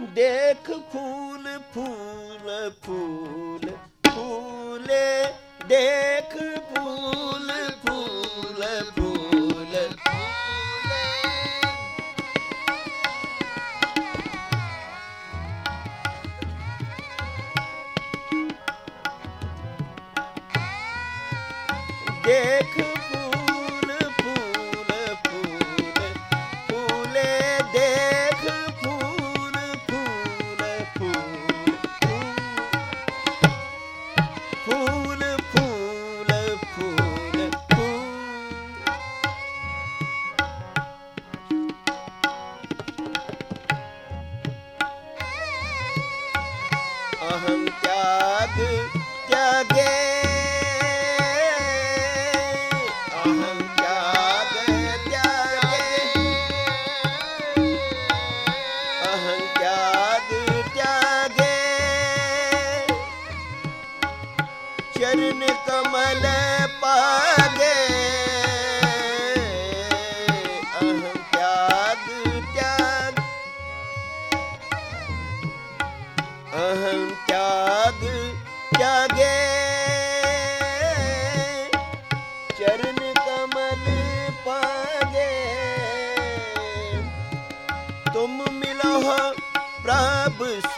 ਦੇਖ ਫੂਲ ਫੂਲ ਫੂਲ ਫੂਲੇ ਦੇਖ ਫੂਲ ਫੂਲ ਫੂਲ ਦੇਖ ਸਾਧ ਤਿਆਗੇ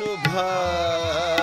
शुभ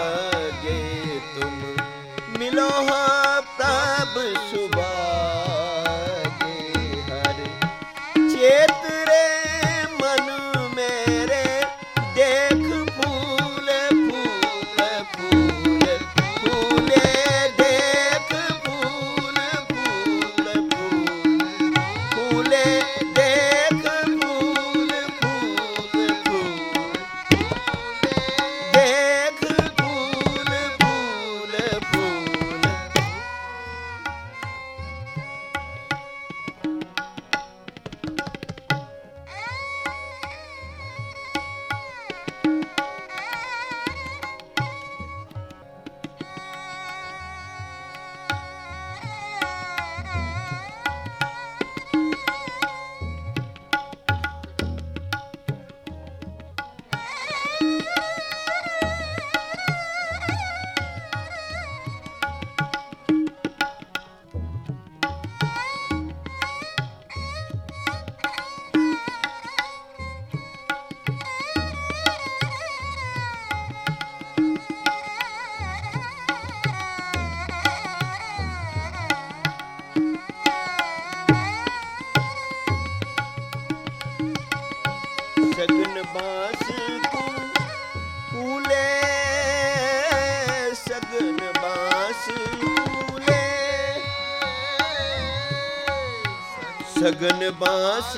ਗਗਨ ਬਾਸ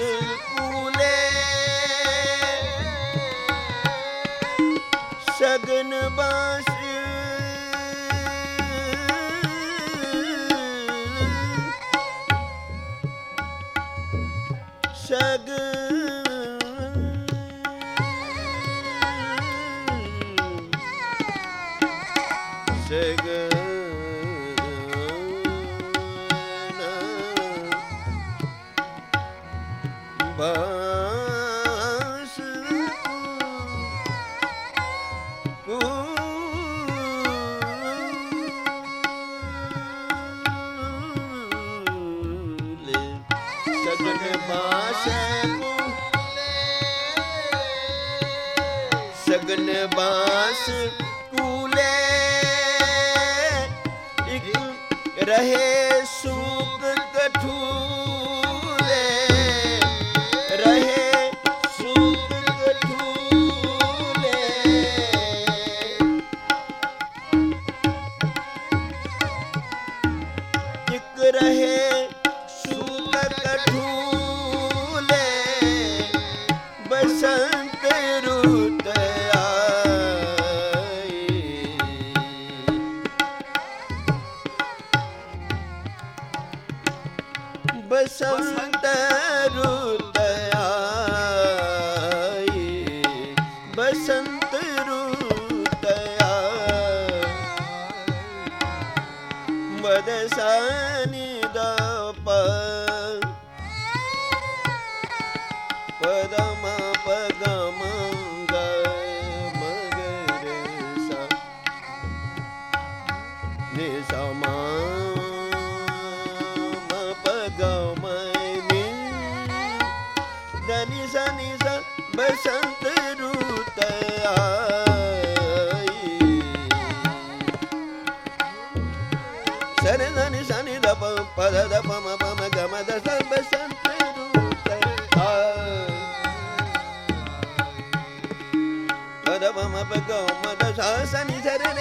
ਕੂਲੇ। ਸਗਨ ਬਾਸ ਸਗਨ ਬਾਸ਼ੈ ਸਗਨ ਬਾਸ ਕੂਲੇ। ਇੱਕ ਰਹੇ tired ದ ಪಮ ಪಮ ಗಮ ದ ಸರ್ವ ಸಂತೆ ರೂಪ ದ ಪಮ ಪ ಗಮ ದ ಸ ಸ ನಿ ಸ ರ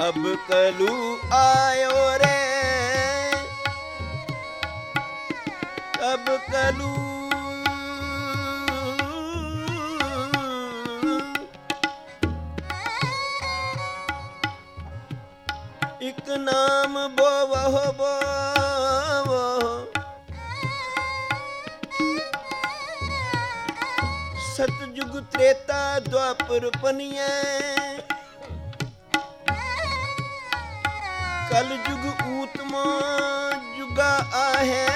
ਅਬ ਕਲੂ ਆਇਓ ਰੇ ਅਬ ਕਲੂ ਇਕ ਨਾਮ ਬੋਵਹ ਬੋਵ ਸਤਜੁਗ ਤ੍ਰੇਤਾ ਦੁਆਪਰ ਪਨੀਏ ਕਲ ਜੁਗ ਊਤਮ ਜੁਗਾ ਆਹੇ।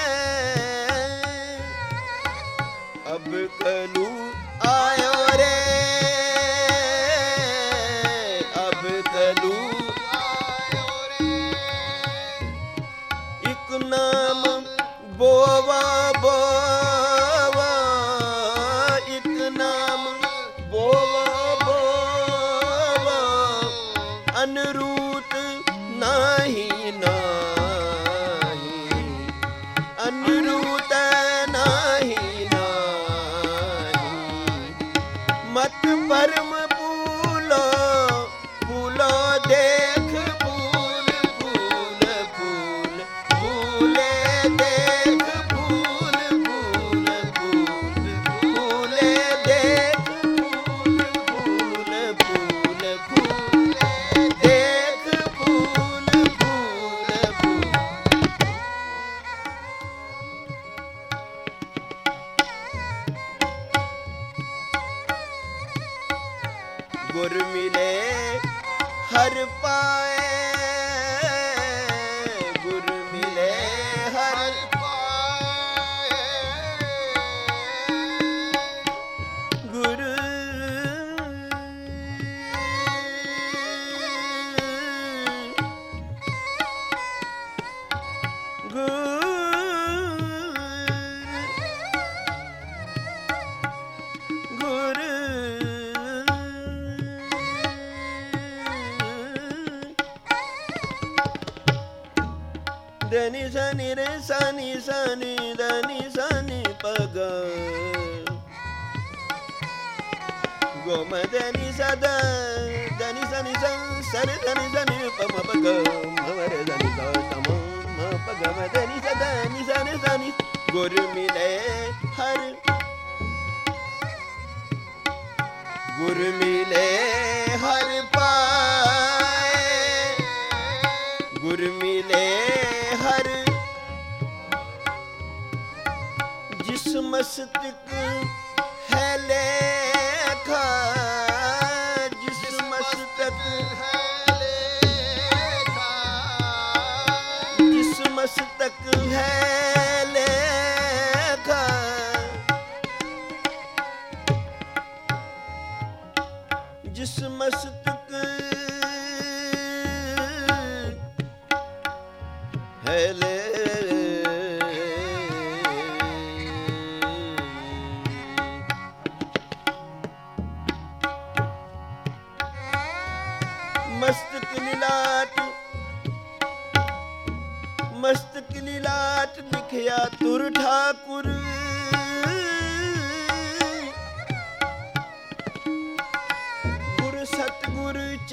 ਅਬ ਕਲੂ ਆਇਓ ਰੇ। ਅਬ ਕਲੂ ਆਇਓ ਰੇ। ਇਕ ਨਾਮ ਬੋਵਾ ਪਰਮ ਪੂਲੋ ਪੂਲੋ ਦੇਖ ਗੁਰ ਮਿਲੇ ਹਰ ਪਾਏ रे सनि सनि धनि सनि पग गोम धनि सद धनि सनि सर धनि धनि पम पग मवर धनि सम पगम धनि सद नि सन सनि गुर मिले हर गुर मिले हर पाए गुर मिले ਜਿਸ ਮਸਤਕ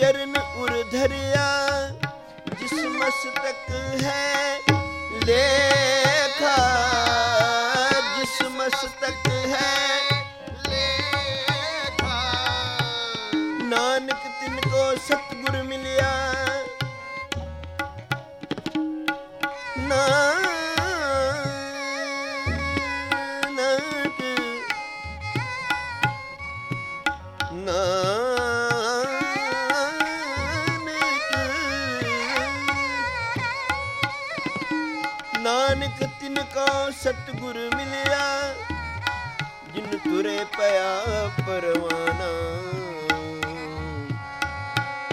ਚਰਨ ਉਰ ਧਰਿਆ ਜਿਸ ਮਸਤਕ ਹੈ ਲੈ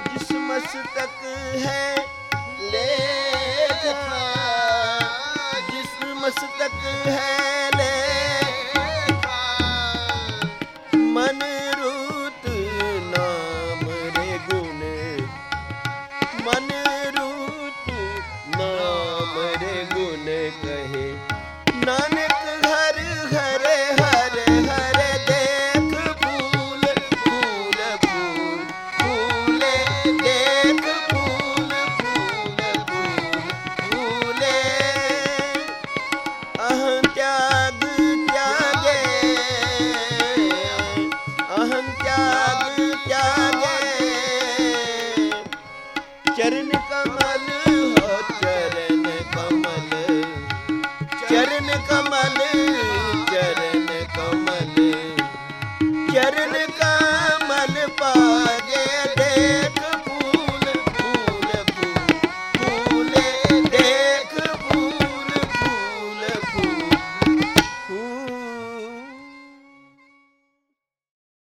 ਜਿਸ ਮਸਤਕ ਹੈ ਲੇਖ ਜਿਸ ਮਸਤਕ ਹੈ